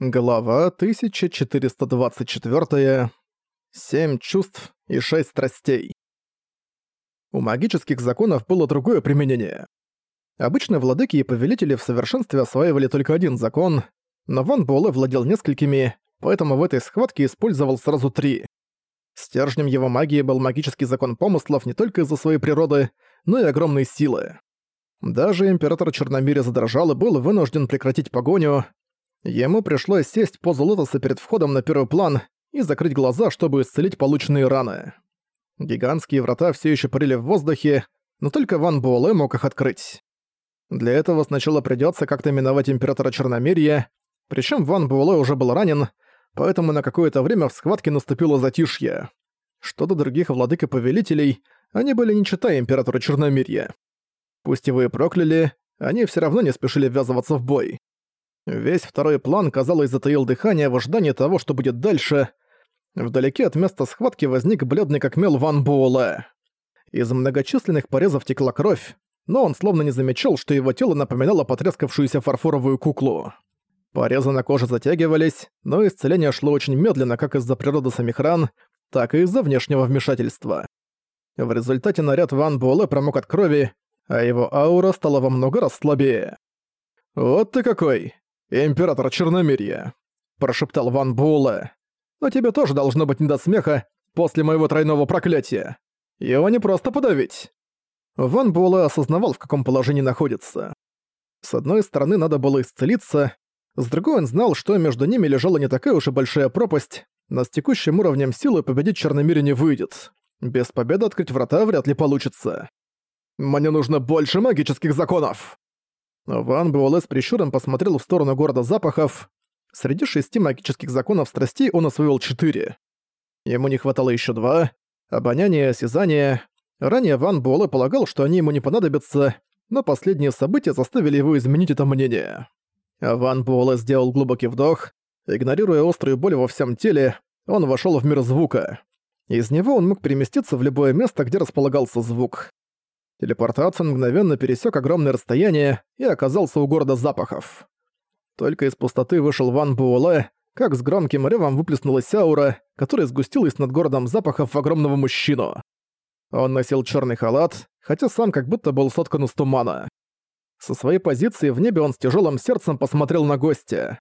Глава 1424. Семь чувств и шесть страстей. У магических законов было другое применение. Обычно владыки и повелители в совершенстве осваивали только один закон, но Ван Буэлэ владел несколькими, поэтому в этой схватке использовал сразу три. Стержнем его магии был магический закон помыслов не только из-за своей природы, но и огромной силы. Даже император Черномиря задрожал и был вынужден прекратить погоню, Ему пришлось сесть в позу лотоса перед входом на первый план и закрыть глаза, чтобы исцелить полученные раны. Гигантские врата все еще парили в воздухе, но только Ван Буэлэ мог их открыть. Для этого сначала придется как-то миновать Императора Черномирья, причем Ван Буэлэ уже был ранен, поэтому на какое-то время в схватке наступило затишье. Что до других владык и повелителей, они были не читая Императора Черномирья. Пусть его и прокляли, они все равно не спешили ввязываться в бой. Весь второй план, казалось, затаил дыхание в ожидании того, что будет дальше. Вдалеке от места схватки возник бледный как мел Ван Буэлэ. Из многочисленных порезов текла кровь, но он словно не замечал, что его тело напоминало потрескавшуюся фарфоровую куклу. Порезы на коже затягивались, но исцеление шло очень медленно как из-за природы самих ран, так и из-за внешнего вмешательства. В результате наряд Ван Буэлэ промок от крови, а его аура стала во много раз слабее. «Вот ты какой! «Император Черномирья», – прошептал Ван Буэлэ. «Но тебе тоже должно быть не до смеха после моего тройного проклятия. Его не просто подавить». Ван Буэлэ осознавал, в каком положении находится. С одной стороны, надо было исцелиться, с другой он знал, что между ними лежала не такая уж и большая пропасть, но с текущим уровнем силы победить Черномире не выйдет. Без победы открыть врата вряд ли получится. «Мне нужно больше магических законов!» Ван Буэлэ с прищуром посмотрел в сторону города запахов. Среди шести магических законов страстей он освоил четыре. Ему не хватало еще два — обоняние, осязание. Ранее Ван Буэлэ полагал, что они ему не понадобятся, но последние события заставили его изменить это мнение. Ван Буэлэ сделал глубокий вдох. Игнорируя острую боль во всем теле, он вошел в мир звука. Из него он мог переместиться в любое место, где располагался звук. Телепортация мгновенно пересек огромное расстояние и оказался у города запахов. Только из пустоты вышел Ван Буэлэ, как с громким ревом выплеснулась аура, которая сгустилась над городом запахов в огромного мужчину. Он носил черный халат, хотя сам как будто был соткан из тумана. Со своей позиции в небе он с тяжелым сердцем посмотрел на гостя.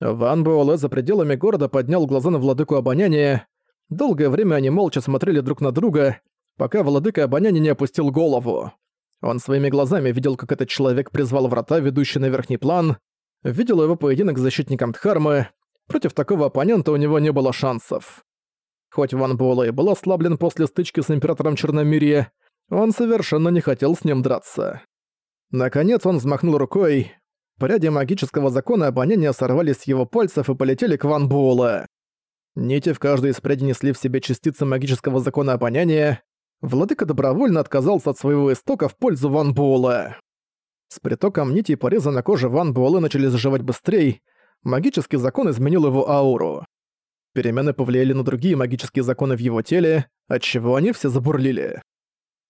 Ван Буэлэ за пределами города поднял глаза на владыку обоняния. Долгое время они молча смотрели друг на друга, пока владыка обоняния не опустил голову. Он своими глазами видел, как этот человек призвал врата, ведущие на верхний план, видел его поединок с защитником Дхармы. Против такого оппонента у него не было шансов. Хоть Ван Буэлэ и был ослаблен после стычки с Императором Черномирья, он совершенно не хотел с ним драться. Наконец он взмахнул рукой. Пряди магического закона обоняния сорвались с его пальцев и полетели к Ван Буэлэ. Нити в каждой из прядей несли в себе частицы магического закона обоняния, владыка добровольно отказался от своего истока в пользу Ван Буэлэ. С притоком нитей пореза на коже Ван Буэлэ начали заживать быстрее, магический закон изменил его ауру. Перемены повлияли на другие магические законы в его теле, отчего они все забурлили.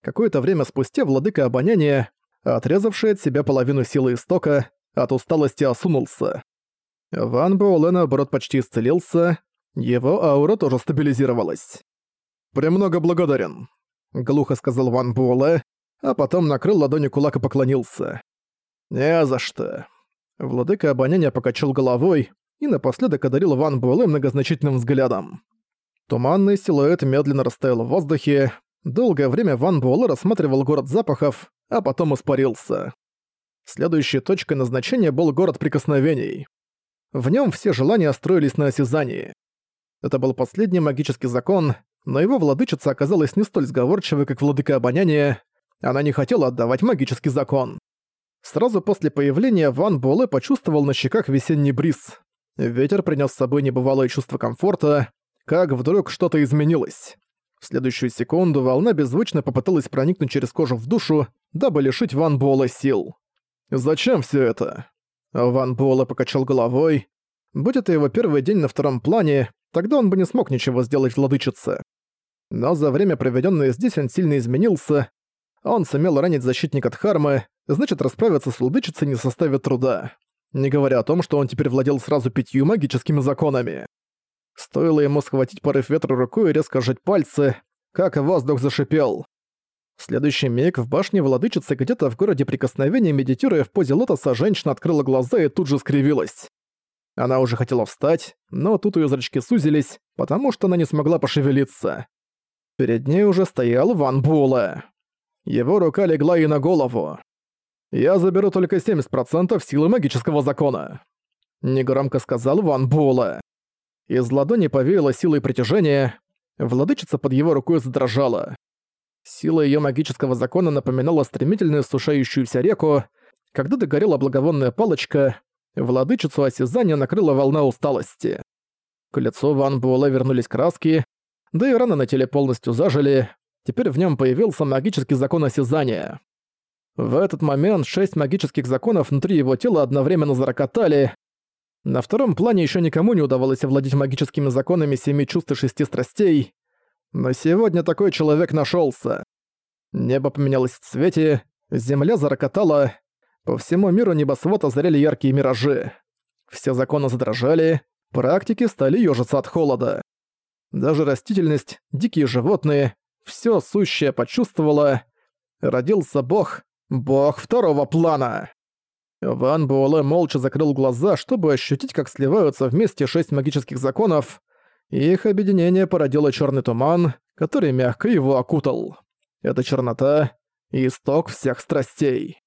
Какое-то время спустя владыка обоняния, отрезавший от себя половину силы истока, от усталости осунулся. Ван Буэлэ, наоборот, почти исцелился, его аура тоже стабилизировалась. «Премного благодарен», — глухо сказал Ван Буэлэ, а потом накрыл ладонью кулак и поклонился. «Не за что». Владыка обоняния покачал головой и напоследок одарил Ван Буэлэ многозначительным взглядом. Туманный силуэт медленно растаял в воздухе. Долгое время Ван Буэлэ рассматривал город запахов, а потом испарился. Следующей точкой назначения был город прикосновений. В нем все желания строились на осязании. Это был последний магический закон, но его владычица оказалась не столь сговорчивой, как владыка обоняния, она не хотела отдавать магический закон. Сразу после появления Ван Буэлэ почувствовал на щеках весенний бриз. Ветер принес с собой небывалое чувство комфорта, как вдруг что-то изменилось. В следующую секунду волна беззвучно попыталась проникнуть через кожу в душу, дабы лишить Ван Буэлэ сил. «Зачем все это?» Ван Буэлэ покачал головой. Будь это его первый день на втором плане, тогда он бы не смог ничего сделать владычице. Но за время, проведенное здесь, он сильно изменился. Он сумел ранить защитника Дхармы, значит, расправиться с владычицей не составит труда. не говоря о том, что он теперь владел сразу пятью магическими законами. Стоило ему схватить порыв ветра рукой и резко сжать пальцы, как воздух зашипел. В следующий миг в башне владычицы где-то в городе прикосновения, медитируя в позе лотоса, женщина открыла глаза и тут же скривилась. Она уже хотела встать, но тут ее зрачки сузились, потому что она не смогла пошевелиться. Перед ней уже стоял Ван Буэлэ. Его рука легла ей на голову. «Я заберу только 70% силы магического закона», — негромко сказал Ван Буэлэ. Из ладони повеяло силой притяжения, владычица под его рукой задрожала. Сила ее магического закона напоминала стремительную сушающуюся реку. Когда догорела благовонная палочка, владычицу осязания накрыла волна усталости. К лицу Ван Буэлэ вернулись краски, да и раны на теле полностью зажили, теперь в нем появился магический закон осязания. В этот момент шесть магических законов внутри его тела одновременно зарокотали. На втором плане еще никому не удавалось овладеть магическими законами семи чувств и шести страстей, но сегодня такой человек нашелся. Небо поменялось в цвете, земля зарокотала, по всему миру небосвод озаряли яркие миражи. Все законы задрожали, практики стали ёжиться от холода. Даже растительность, дикие животные, все сущее почувствовало. Родился бог, бог второго плана. Ван Буэлэ молча закрыл глаза, чтобы ощутить, как сливаются вместе шесть магических законов, их объединение породило черный туман, который мягко его окутал. Это чернота — исток всех страстей.